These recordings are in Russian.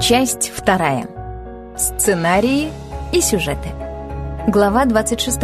Часть вторая. Сценарии и сюжеты. Глава 26.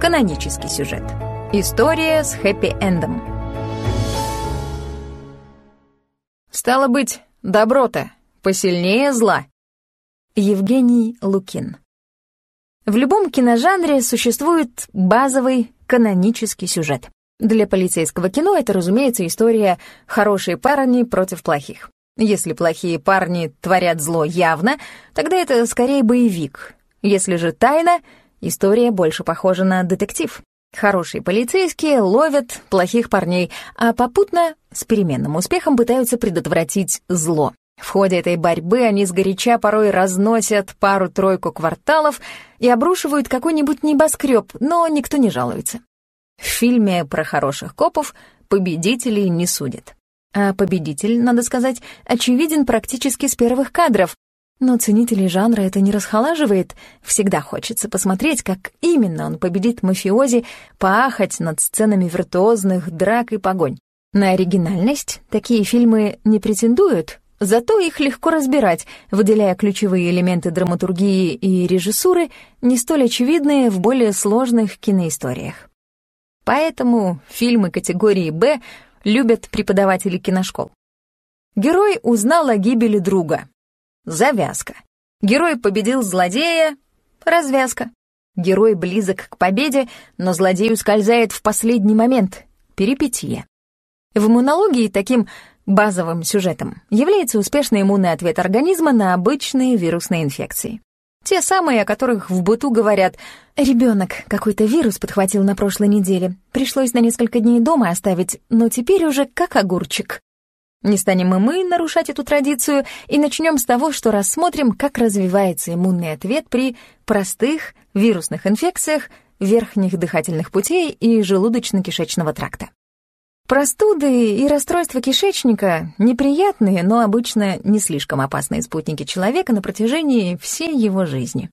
Канонический сюжет. История с хэппи-эндом. Стало быть, доброта посильнее зла. Евгений Лукин. В любом киножанре существует базовый канонический сюжет. Для полицейского кино это, разумеется, история «хорошие парни против плохих». Если плохие парни творят зло явно, тогда это скорее боевик. Если же тайна, история больше похожа на детектив. Хорошие полицейские ловят плохих парней, а попутно с переменным успехом пытаются предотвратить зло. В ходе этой борьбы они сгоряча порой разносят пару-тройку кварталов и обрушивают какой-нибудь небоскреб, но никто не жалуется. В фильме про хороших копов победителей не судят. А победитель, надо сказать, очевиден практически с первых кадров. Но ценителей жанра это не расхолаживает. Всегда хочется посмотреть, как именно он победит мафиози, поахать над сценами виртуозных драк и погонь. На оригинальность такие фильмы не претендуют, зато их легко разбирать, выделяя ключевые элементы драматургии и режиссуры, не столь очевидные в более сложных киноисториях. Поэтому фильмы категории «Б» любят преподаватели киношкол. Герой узнал о гибели друга. Завязка. Герой победил злодея. Развязка. Герой близок к победе, но злодей ускользает в последний момент. Перипетия. В иммунологии таким базовым сюжетом является успешный иммунный ответ организма на обычные вирусные инфекции. Те самые, о которых в быту говорят «Ребенок какой-то вирус подхватил на прошлой неделе. Пришлось на несколько дней дома оставить, но теперь уже как огурчик». Не станем и мы нарушать эту традицию и начнем с того, что рассмотрим, как развивается иммунный ответ при простых вирусных инфекциях верхних дыхательных путей и желудочно-кишечного тракта. Простуды и расстройства кишечника — неприятные, но обычно не слишком опасные спутники человека на протяжении всей его жизни.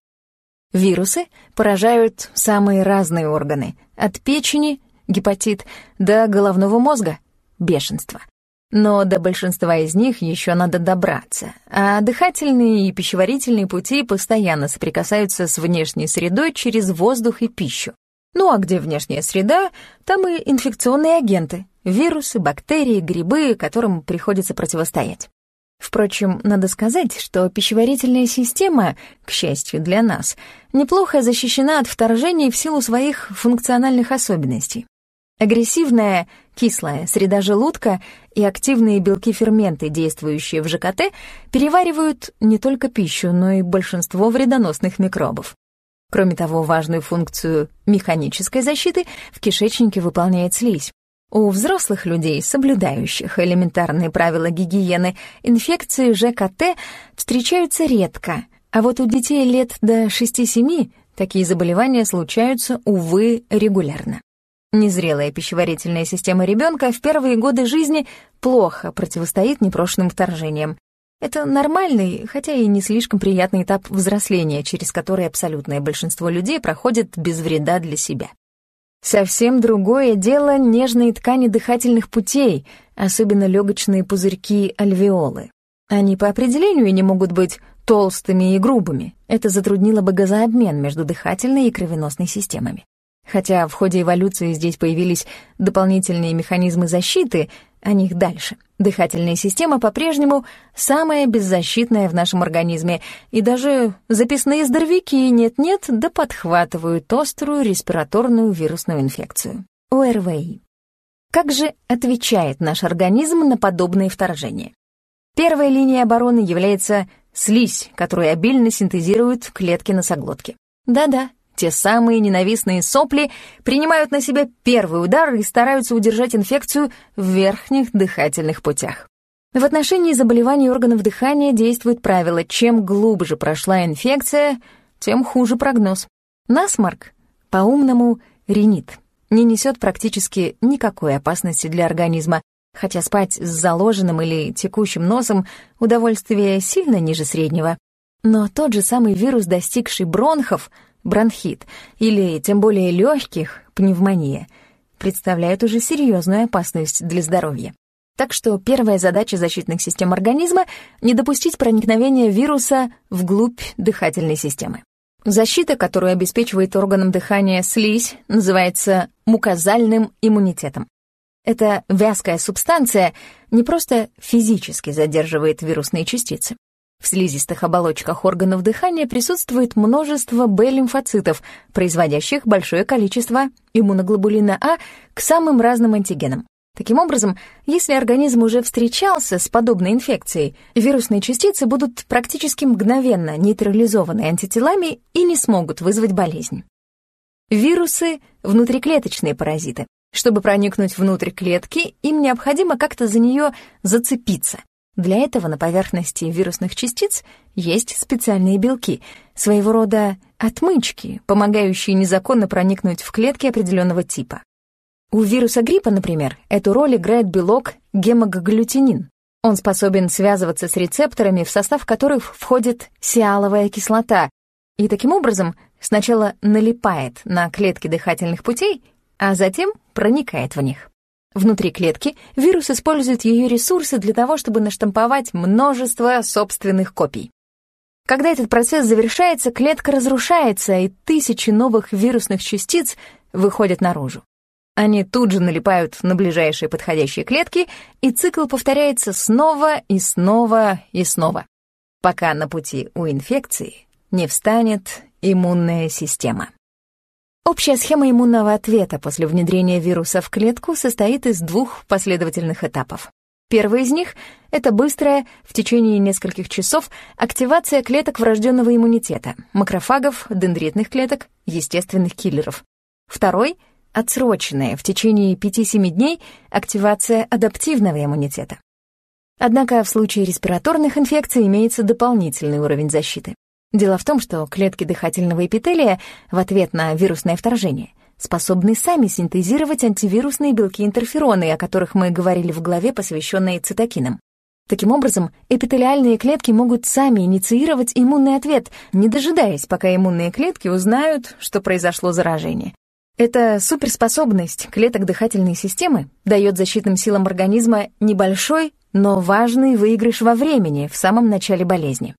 Вирусы поражают самые разные органы, от печени, гепатит, до головного мозга, бешенство. Но до большинства из них еще надо добраться, а дыхательные и пищеварительные пути постоянно соприкасаются с внешней средой через воздух и пищу. Ну а где внешняя среда, там и инфекционные агенты, вирусы, бактерии, грибы, которым приходится противостоять. Впрочем, надо сказать, что пищеварительная система, к счастью для нас, неплохо защищена от вторжений в силу своих функциональных особенностей. Агрессивная, кислая среда желудка и активные белки-ферменты, действующие в ЖКТ, переваривают не только пищу, но и большинство вредоносных микробов. Кроме того, важную функцию механической защиты в кишечнике выполняет слизь. У взрослых людей, соблюдающих элементарные правила гигиены, инфекции ЖКТ встречаются редко, а вот у детей лет до 6-7 такие заболевания случаются, увы, регулярно. Незрелая пищеварительная система ребенка в первые годы жизни плохо противостоит непрошенным вторжениям. Это нормальный, хотя и не слишком приятный этап взросления, через который абсолютное большинство людей проходит без вреда для себя. Совсем другое дело нежные ткани дыхательных путей, особенно легочные пузырьки альвеолы. Они по определению не могут быть толстыми и грубыми. Это затруднило бы газообмен между дыхательной и кровеносной системами. Хотя в ходе эволюции здесь появились дополнительные механизмы защиты, о них дальше. Дыхательная система по-прежнему самая беззащитная в нашем организме, и даже записные здоровяки нет-нет да подхватывают острую респираторную вирусную инфекцию — ОРВИ. Как же отвечает наш организм на подобные вторжения? Первая линия обороны является слизь, которую обильно синтезируют клетки носоглотки. Да-да, те самые ненавистные сопли принимают на себя первый удар и стараются удержать инфекцию в верхних дыхательных путях. В отношении заболеваний органов дыхания действует правило «чем глубже прошла инфекция, тем хуже прогноз». Насморк, по-умному, ринит, не несет практически никакой опасности для организма, хотя спать с заложенным или текущим носом удовольствие сильно ниже среднего. Но тот же самый вирус, достигший бронхов — бронхит или тем более легких, пневмония, представляет уже серьезную опасность для здоровья. Так что первая задача защитных систем организма — не допустить проникновения вируса вглубь дыхательной системы. Защита, которую обеспечивает органам дыхания слизь, называется мукозальным иммунитетом. Эта вязкая субстанция не просто физически задерживает вирусные частицы. В слизистых оболочках органов дыхания присутствует множество Б-лимфоцитов, производящих большое количество иммуноглобулина А к самым разным антигенам. Таким образом, если организм уже встречался с подобной инфекцией, вирусные частицы будут практически мгновенно нейтрализованы антителами и не смогут вызвать болезнь. Вирусы — внутриклеточные паразиты. Чтобы проникнуть внутрь клетки, им необходимо как-то за нее зацепиться. Для этого на поверхности вирусных частиц есть специальные белки, своего рода отмычки, помогающие незаконно проникнуть в клетки определенного типа. У вируса гриппа, например, эту роль играет белок гемоглютинин. Он способен связываться с рецепторами, в состав которых входит сиаловая кислота, и таким образом сначала налипает на клетки дыхательных путей, а затем проникает в них. Внутри клетки вирус использует ее ресурсы для того, чтобы наштамповать множество собственных копий. Когда этот процесс завершается, клетка разрушается, и тысячи новых вирусных частиц выходят наружу. Они тут же налипают на ближайшие подходящие клетки, и цикл повторяется снова и снова и снова, пока на пути у инфекции не встанет иммунная система. Общая схема иммунного ответа после внедрения вируса в клетку состоит из двух последовательных этапов. Первый из них — это быстрая, в течение нескольких часов, активация клеток врожденного иммунитета, макрофагов, дендритных клеток, естественных киллеров. Второй — отсроченная в течение 5-7 дней активация адаптивного иммунитета. Однако в случае респираторных инфекций имеется дополнительный уровень защиты. Дело в том, что клетки дыхательного эпителия в ответ на вирусное вторжение способны сами синтезировать антивирусные белки-интерфероны, о которых мы говорили в главе, посвященной цитокинам. Таким образом, эпителиальные клетки могут сами инициировать иммунный ответ, не дожидаясь, пока иммунные клетки узнают, что произошло заражение. Эта суперспособность клеток дыхательной системы дает защитным силам организма небольшой, но важный выигрыш во времени в самом начале болезни.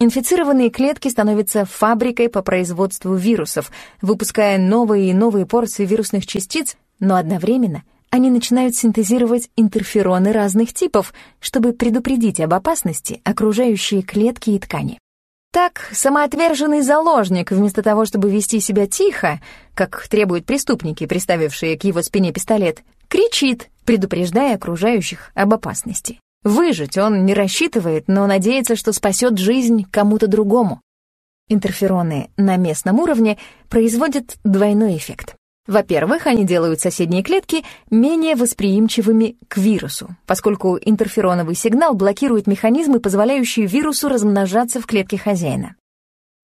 Инфицированные клетки становятся фабрикой по производству вирусов, выпуская новые и новые порции вирусных частиц, но одновременно они начинают синтезировать интерфероны разных типов, чтобы предупредить об опасности окружающие клетки и ткани. Так, самоотверженный заложник, вместо того, чтобы вести себя тихо, как требуют преступники, приставившие к его спине пистолет, кричит, предупреждая окружающих об опасности. Выжить он не рассчитывает, но надеется, что спасет жизнь кому-то другому. Интерфероны на местном уровне производят двойной эффект. Во-первых, они делают соседние клетки менее восприимчивыми к вирусу, поскольку интерфероновый сигнал блокирует механизмы, позволяющие вирусу размножаться в клетке хозяина.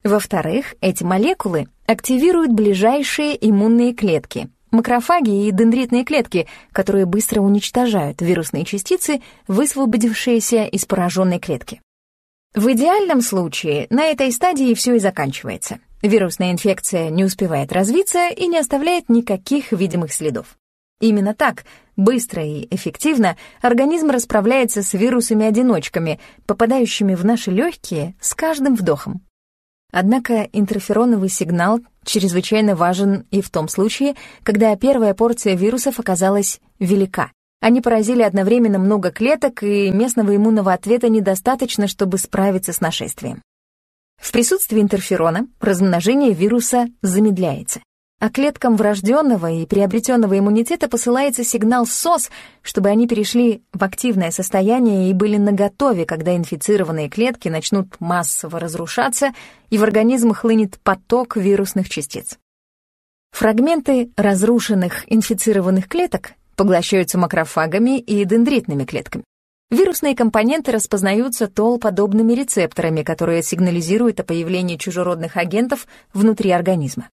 Во-вторых, эти молекулы активируют ближайшие иммунные клетки, макрофаги и дендритные клетки, которые быстро уничтожают вирусные частицы, высвободившиеся из пораженной клетки. В идеальном случае на этой стадии все и заканчивается — Вирусная инфекция не успевает развиться и не оставляет никаких видимых следов. Именно так, быстро и эффективно, организм расправляется с вирусами-одиночками, попадающими в наши легкие с каждым вдохом. Однако интерфероновый сигнал чрезвычайно важен и в том случае, когда первая порция вирусов оказалась велика. Они поразили одновременно много клеток, и местного иммунного ответа недостаточно, чтобы справиться с нашествием. В присутствии интерферона размножение вируса замедляется, а клеткам врожденного и приобретенного иммунитета посылается сигнал СОС, чтобы они перешли в активное состояние и были наготове, когда инфицированные клетки начнут массово разрушаться и в организм хлынет поток вирусных частиц. Фрагменты разрушенных инфицированных клеток поглощаются макрофагами и дендритными клетками. Вирусные компоненты распознаются ТОЛ-подобными рецепторами, которые сигнализируют о появлении чужеродных агентов внутри организма.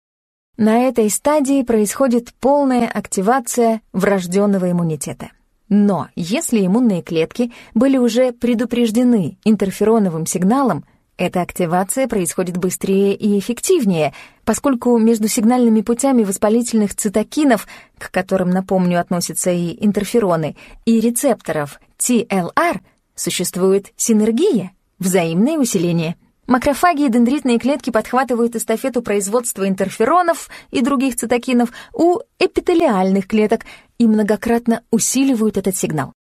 На этой стадии происходит полная активация врожденного иммунитета. Но если иммунные клетки были уже предупреждены интерфероновым сигналом, Эта активация происходит быстрее и эффективнее, поскольку между сигнальными путями воспалительных цитокинов, к которым, напомню, относятся и интерфероны, и рецепторов TLR существует синергия, взаимное усиление. Макрофаги и дендритные клетки подхватывают эстафету производства интерферонов и других цитокинов у эпителиальных клеток и многократно усиливают этот сигнал.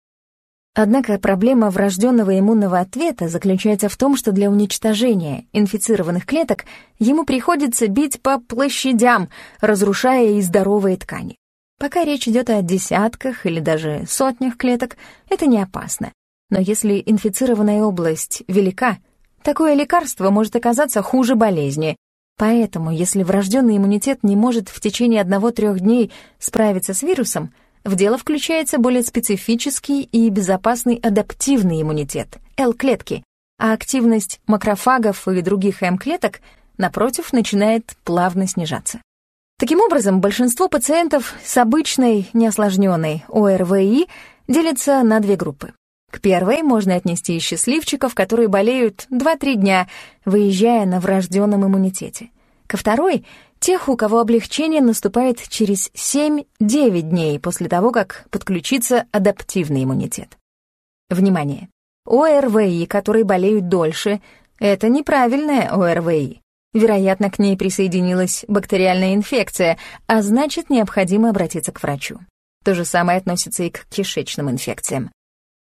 Однако проблема врожденного иммунного ответа заключается в том, что для уничтожения инфицированных клеток ему приходится бить по площадям, разрушая и здоровые ткани. Пока речь идет о десятках или даже сотнях клеток, это не опасно. Но если инфицированная область велика, такое лекарство может оказаться хуже болезни. Поэтому, если врожденный иммунитет не может в течение одного-трех дней справиться с вирусом, в дело включается более специфический и безопасный адаптивный иммунитет — L-клетки, а активность макрофагов и других М-клеток, напротив, начинает плавно снижаться. Таким образом, большинство пациентов с обычной неосложненной ОРВИ делятся на две группы. К первой можно отнести счастливчиков, которые болеют 2-3 дня, выезжая на врожденном иммунитете. Ко второй тех, у кого облегчение наступает через 7-9 дней после того, как подключится адаптивный иммунитет. Внимание! ОРВИ, которые болеют дольше, это неправильная ОРВИ. Вероятно, к ней присоединилась бактериальная инфекция, а значит, необходимо обратиться к врачу. То же самое относится и к кишечным инфекциям.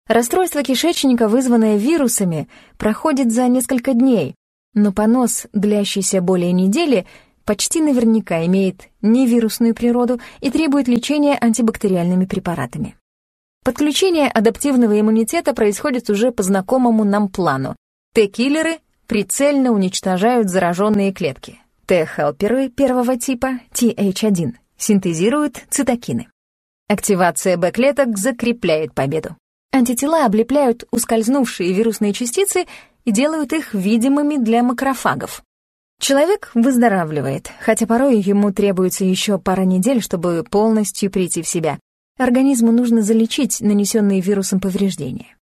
Расстройство кишечника, вызванное вирусами, проходит за несколько дней, но понос, длящийся более недели, почти наверняка имеет невирусную природу и требует лечения антибактериальными препаратами. Подключение адаптивного иммунитета происходит уже по знакомому нам плану. Т-киллеры прицельно уничтожают зараженные клетки. Т-хелперы первого типа, TH1, синтезируют цитокины. Активация Б-клеток закрепляет победу. Антитела облепляют ускользнувшие вирусные частицы и делают их видимыми для макрофагов. Человек выздоравливает, хотя порой ему требуется еще пара недель, чтобы полностью прийти в себя. Организму нужно залечить нанесенные вирусом повреждения.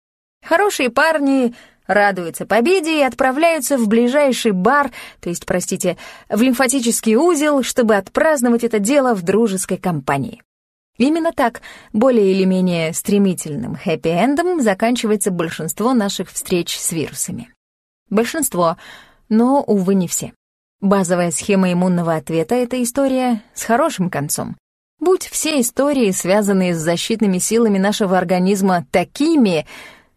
Хорошие парни радуются победе и отправляются в ближайший бар, то есть, простите, в лимфатический узел, чтобы отпраздновать это дело в дружеской компании. Именно так, более или менее стремительным хэппи-эндом заканчивается большинство наших встреч с вирусами. Большинство, но, увы, не все. Базовая схема иммунного ответа — это история с хорошим концом. Будь все истории, связанные с защитными силами нашего организма, такими,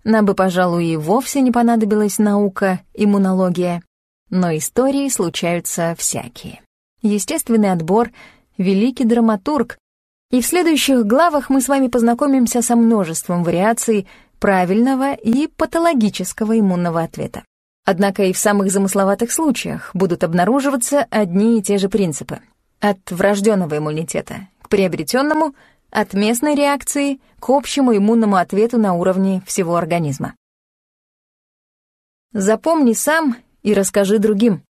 нам бы, пожалуй, и вовсе не понадобилась наука, иммунология. Но истории случаются всякие. Естественный отбор — великий драматург, и в следующих главах мы с вами познакомимся со множеством вариаций правильного и патологического иммунного ответа. Однако и в самых замысловатых случаях будут обнаруживаться одни и те же принципы. От врожденного иммунитета к приобретенному, от местной реакции к общему иммунному ответу на уровне всего организма. Запомни сам и расскажи другим.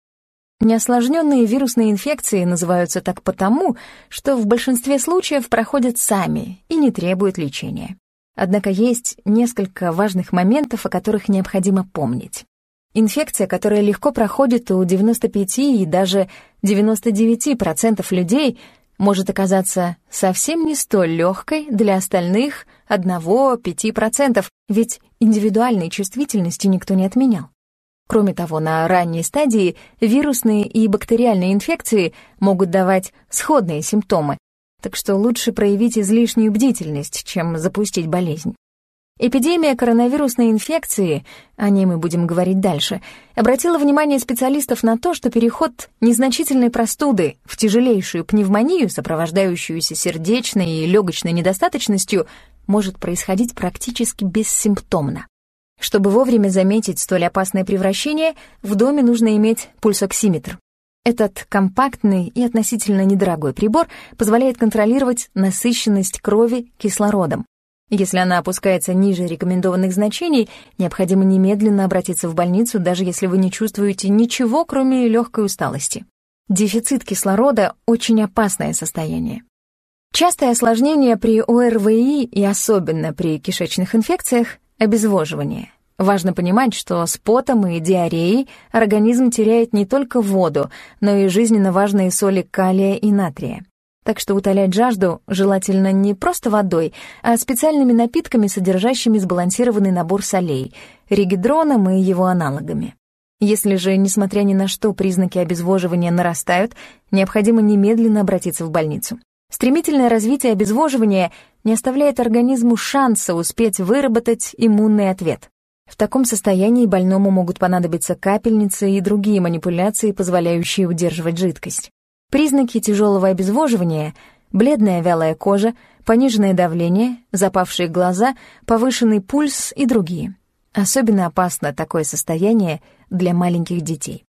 Неосложненные вирусные инфекции называются так потому, что в большинстве случаев проходят сами и не требуют лечения. Однако есть несколько важных моментов, о которых необходимо помнить. Инфекция, которая легко проходит у 95 и даже 99% людей, может оказаться совсем не столь легкой для остальных 1-5%, ведь индивидуальной чувствительности никто не отменял. Кроме того, на ранней стадии вирусные и бактериальные инфекции могут давать сходные симптомы, так что лучше проявить излишнюю бдительность, чем запустить болезнь. Эпидемия коронавирусной инфекции, о ней мы будем говорить дальше, обратила внимание специалистов на то, что переход незначительной простуды в тяжелейшую пневмонию, сопровождающуюся сердечной и легочной недостаточностью, может происходить практически бессимптомно. Чтобы вовремя заметить столь опасное превращение, в доме нужно иметь пульсоксиметр. Этот компактный и относительно недорогой прибор позволяет контролировать насыщенность крови кислородом. Если она опускается ниже рекомендованных значений, необходимо немедленно обратиться в больницу, даже если вы не чувствуете ничего, кроме легкой усталости. Дефицит кислорода — очень опасное состояние. Частое осложнение при ОРВИ и особенно при кишечных инфекциях — обезвоживание. Важно понимать, что с потом и диареей организм теряет не только воду, но и жизненно важные соли калия и натрия. Так что утолять жажду желательно не просто водой, а специальными напитками, содержащими сбалансированный набор солей, регидроном и его аналогами. Если же, несмотря ни на что, признаки обезвоживания нарастают, необходимо немедленно обратиться в больницу. Стремительное развитие обезвоживания не оставляет организму шанса успеть выработать иммунный ответ. В таком состоянии больному могут понадобиться капельницы и другие манипуляции, позволяющие удерживать жидкость. Признаки тяжелого обезвоживания — бледная вялая кожа, пониженное давление, запавшие глаза, повышенный пульс и другие. Особенно опасно такое состояние для маленьких детей.